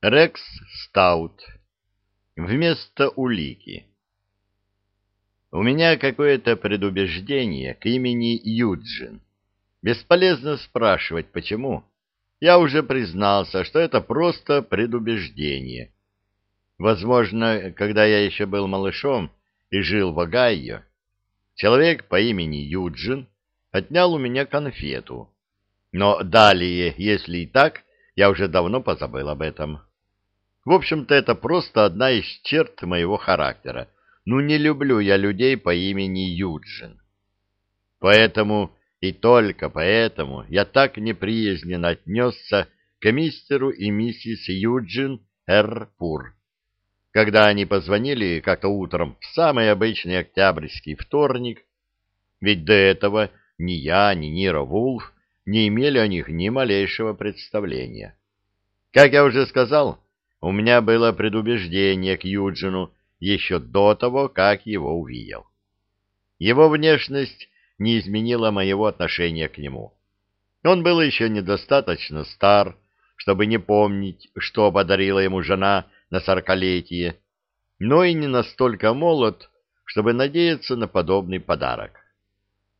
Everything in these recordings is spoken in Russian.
Рекс Стаут. Вместо улики. У меня какое-то предубеждение к имени Юджин. Бесполезно спрашивать, почему. Я уже признался, что это просто предубеждение. Возможно, когда я еще был малышом и жил в Огайо, человек по имени Юджин отнял у меня конфету. Но далее, если и так, я уже давно позабыл об этом. В общем-то, это просто одна из черт моего характера. Ну, не люблю я людей по имени Юджин. Поэтому и только поэтому я так неприязненно отнесся к мистеру и миссис Юджин Р. Пур. Когда они позвонили как-то утром в самый обычный октябрьский вторник, ведь до этого ни я, ни Нира Вулф не имели о них ни малейшего представления. Как я уже сказал, у меня было предубеждение к Юджину еще до того, как его увидел. Его внешность не изменила моего отношения к нему. Он был еще недостаточно стар, чтобы не помнить, что подарила ему жена на сорокалетие, но и не настолько молод, чтобы надеяться на подобный подарок.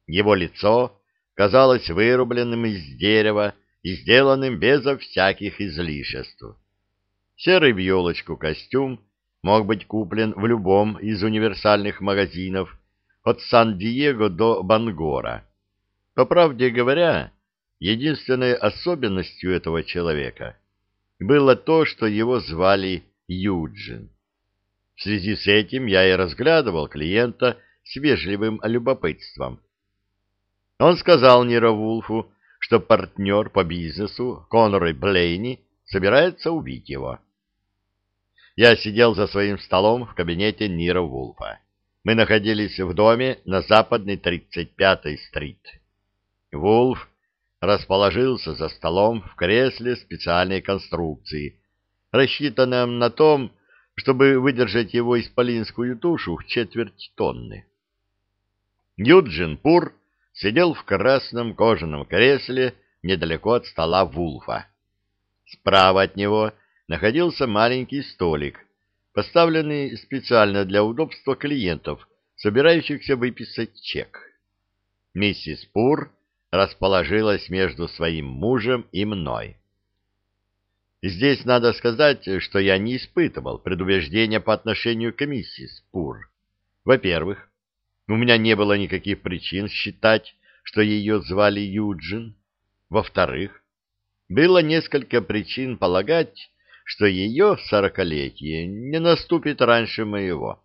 Его лицо казалось вырубленным из дерева и сделанным безо всяких излишеств. Серый в елочку костюм мог быть куплен в любом из универсальных магазинов от Сан-Диего до Бангора. По правде говоря, единственной особенностью этого человека было то, что его звали Юджин. В связи с этим я и разглядывал клиента с вежливым любопытством. Он сказал Ниро Вулфу, что партнер по бизнесу Конор Блейни собирается убить его. Я сидел за своим столом в кабинете Нира Вулфа. Мы находились в доме на западной 35-й стрит. Вулф расположился за столом в кресле специальной конструкции, рассчитанном на том, чтобы выдержать его исполинскую тушу в четверть тонны. Юджин Пур сидел в красном кожаном кресле недалеко от стола Вулфа. Справа от него — находился маленький столик, поставленный специально для удобства клиентов, собирающихся выписать чек. Миссис Пур расположилась между своим мужем и мной. Здесь надо сказать, что я не испытывал предубеждения по отношению к миссис Пур. Во-первых, у меня не было никаких причин считать, что ее звали Юджин. Во-вторых, было несколько причин полагать, что ее сорокалетие не наступит раньше моего.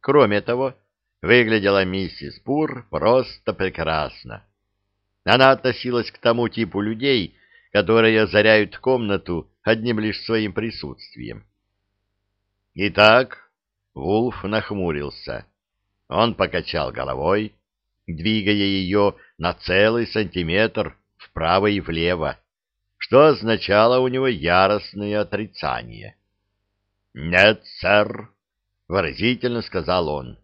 Кроме того, выглядела миссис Пур просто прекрасно. Она относилась к тому типу людей, которые озаряют комнату одним лишь своим присутствием. Итак, Вулф нахмурился. Он покачал головой, двигая ее на целый сантиметр вправо и влево, что означало у него яростное отрицание. «Нет, сэр», — выразительно сказал он.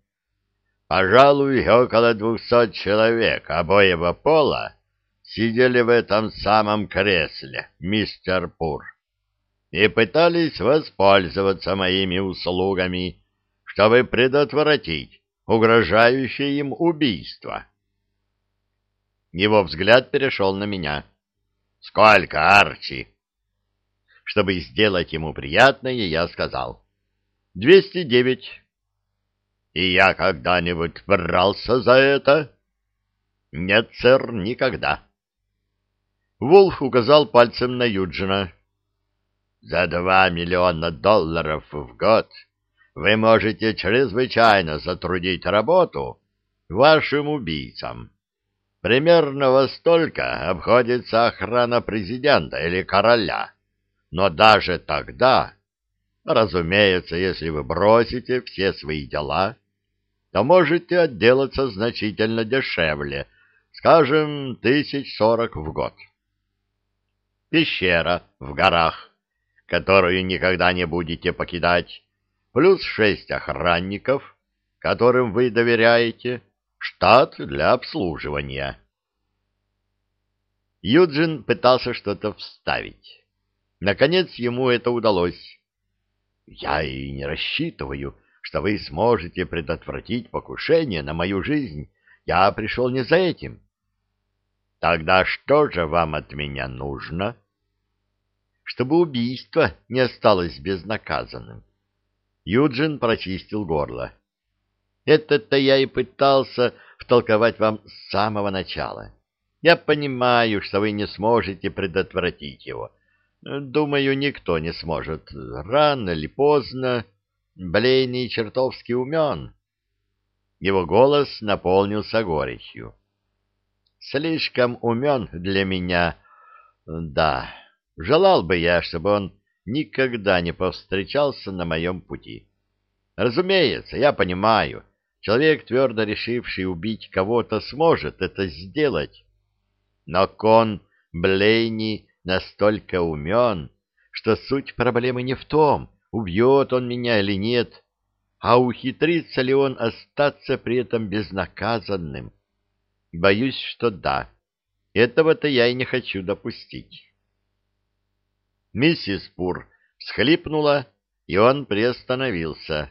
«Пожалуй, около двухсот человек обоего пола сидели в этом самом кресле, мистер Пур, и пытались воспользоваться моими услугами, чтобы предотвратить угрожающее им убийство». Его взгляд перешел на меня. Сколько, Арчи? Чтобы сделать ему приятное, я сказал. Двести девять. И я когда-нибудь брался за это? Нет, сэр, никогда. Волф указал пальцем на Юджина. За два миллиона долларов в год вы можете чрезвычайно затруднить работу вашим убийцам. Примерно во столько обходится охрана президента или короля. Но даже тогда, разумеется, если вы бросите все свои дела, то можете отделаться значительно дешевле, скажем, тысяч сорок в год. Пещера в горах, которую никогда не будете покидать, плюс шесть охранников, которым вы доверяете, Штат для обслуживания. Юджин пытался что-то вставить. Наконец ему это удалось. Я и не рассчитываю, что вы сможете предотвратить покушение на мою жизнь. Я пришел не за этим. Тогда что же вам от меня нужно? Чтобы убийство не осталось безнаказанным. Юджин прочистил горло. Это-то я и пытался втолковать вам с самого начала. Я понимаю, что вы не сможете предотвратить его. Думаю, никто не сможет. Рано или поздно Блейный чертовски умен. Его голос наполнился горечью. Слишком умен для меня. Да, желал бы я, чтобы он никогда не повстречался на моем пути. Разумеется, я понимаю, человек, твердо решивший убить кого-то, сможет это сделать. Но Кон Блейни настолько умен, что суть проблемы не в том, убьет он меня или нет, а ухитрится ли он остаться при этом безнаказанным. Боюсь, что да. Этого-то я и не хочу допустить. Миссис Пур всхлипнула, и он приостановился.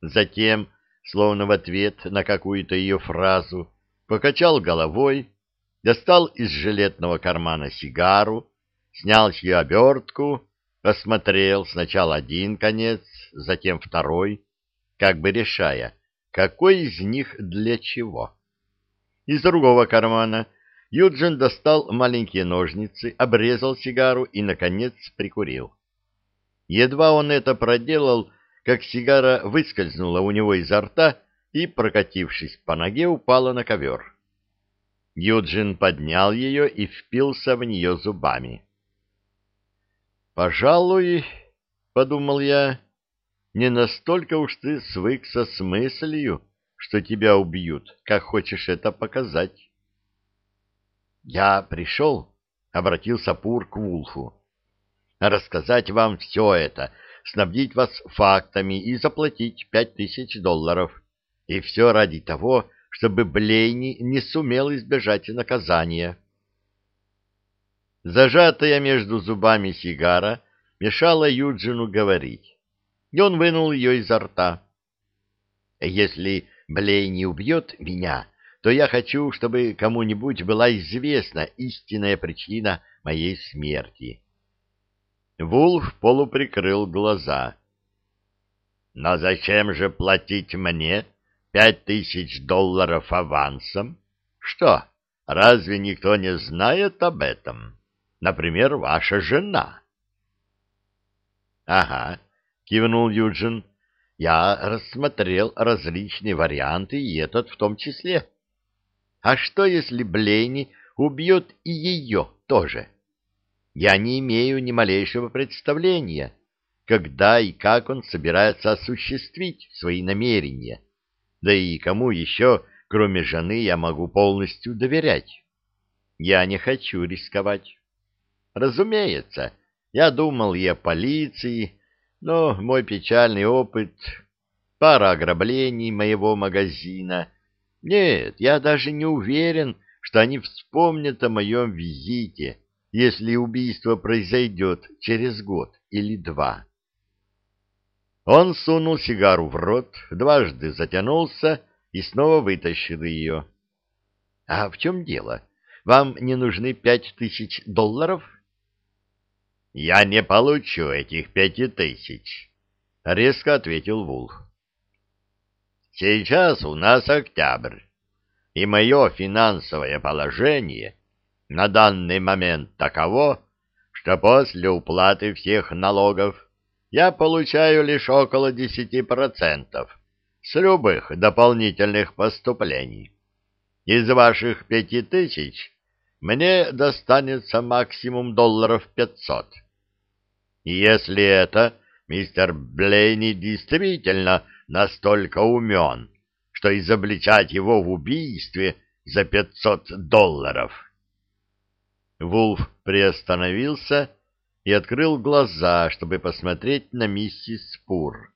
Затем, словно в ответ на какую-то ее фразу, покачал головой, достал из жилетного кармана сигару, снял ее обертку осмотрел сначала один конец, затем второй, как бы решая, какой из них для чего. Из другого кармана Юджин достал маленькие ножницы, обрезал сигару и, наконец, прикурил. Едва он это проделал, как сигара выскользнула у него изо рта и, прокатившись по ноге, упала на ковер. Юджин поднял ее и впился в нее зубами. «Пожалуй, — подумал я, — не настолько уж ты свыкся с мыслью, что тебя убьют, как хочешь это показать». «Я пришел, — обратился Пур к Вулфу, — рассказать вам все это, снабдить вас фактами и заплатить пять тысяч долларов. И все ради того, чтобы Блейни не сумел избежать наказания». Зажатая между зубами сигара мешала Юджину говорить, и он вынул ее изо рта. «Если Блей не убьет меня, то я хочу, чтобы кому-нибудь была известна истинная причина моей смерти». Вулф полуприкрыл глаза. «Но зачем же платить мне пять тысяч долларов авансом? Что, разве никто не знает об этом?» Например, ваша жена. — Ага, — кивнул Юджин. — Я рассмотрел различные варианты, и этот в том числе. А что, если Блейни убьет и ее тоже? Я не имею ни малейшего представления, когда и как он собирается осуществить свои намерения. Да и кому еще, кроме жены, я могу полностью доверять? Я не хочу рисковать. Разумеется, я думал и о полиции, но мой печальный опыт, пара ограблений моего магазина... Нет, я даже не уверен, что они вспомнят о моем визите, если убийство произойдет через год или два. Он сунул сигару в рот, дважды затянулся и снова вытащил ее. — А в чем дело? Вам не нужны пять тысяч долларов? — «Я не получу этих пяти тысяч», — резко ответил Вулф. «Сейчас у нас октябрь, и мое финансовое положение на данный момент таково, что после уплаты всех налогов я получаю лишь около десяти процентов с любых дополнительных поступлений. Из ваших пяти тысяч мне достанется максимум долларов пятьсот. Если это мистер Блейни действительно настолько умен, что изобличать его в убийстве за пятьсот долларов... Вулф приостановился и открыл глаза, чтобы посмотреть на миссис Пур.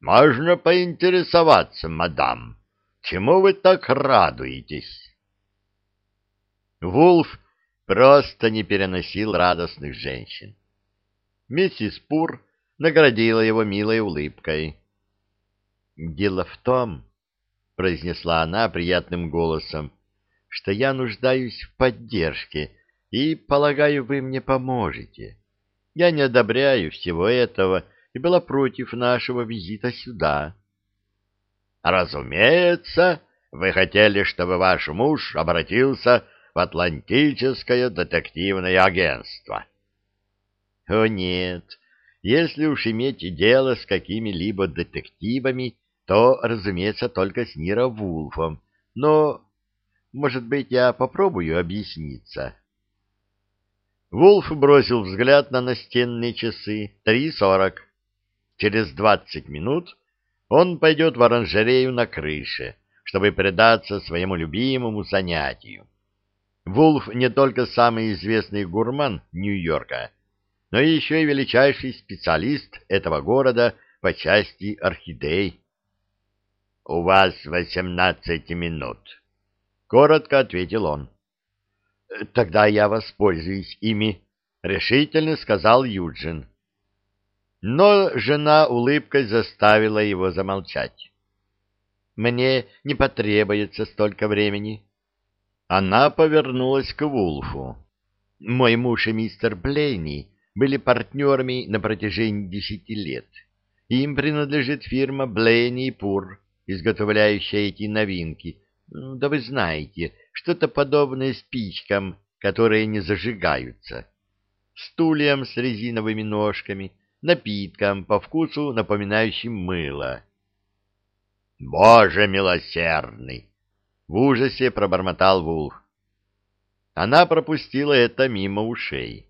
«Можно поинтересоваться, мадам, чему вы так радуетесь?» Вулф просто не переносил радостных женщин. Миссис Пур наградила его милой улыбкой. «Дело в том, — произнесла она приятным голосом, — что я нуждаюсь в поддержке, и, полагаю, вы мне поможете. Я не одобряю всего этого и была против нашего визита сюда». «Разумеется, вы хотели, чтобы ваш муж обратился в Атлантическое детективное агентство». «О нет, если уж иметь дело с какими-либо детективами, то, разумеется, только с Нира Вулфом. Но, может быть, я попробую объясниться. Вулф бросил взгляд на настенные часы. Три сорок. Через двадцать минут он пойдет в оранжерею на крыше, чтобы предаться своему любимому занятию. Вулф не только самый известный гурман Нью-Йорка, но еще и величайший специалист этого города по части орхидей. «У вас восемнадцать минут», — коротко ответил он. «Тогда я воспользуюсь ими», — решительно сказал Юджин. Но жена улыбкой заставила его замолчать. «Мне не потребуется столько времени». Она повернулась к Вулфу. «Мой муж и мистер Блейни были партнерами на протяжении десяти лет. Им принадлежит фирма Блейни и Пур» изготовляющая эти новинки. Да вы знаете, что-то подобное спичкам, которые не зажигаются. Стульям с резиновыми ножками, напиткам по вкусу напоминающим мыло. «Боже милосердный!» — в ужасе пробормотал Вулф. Она пропустила это мимо ушей.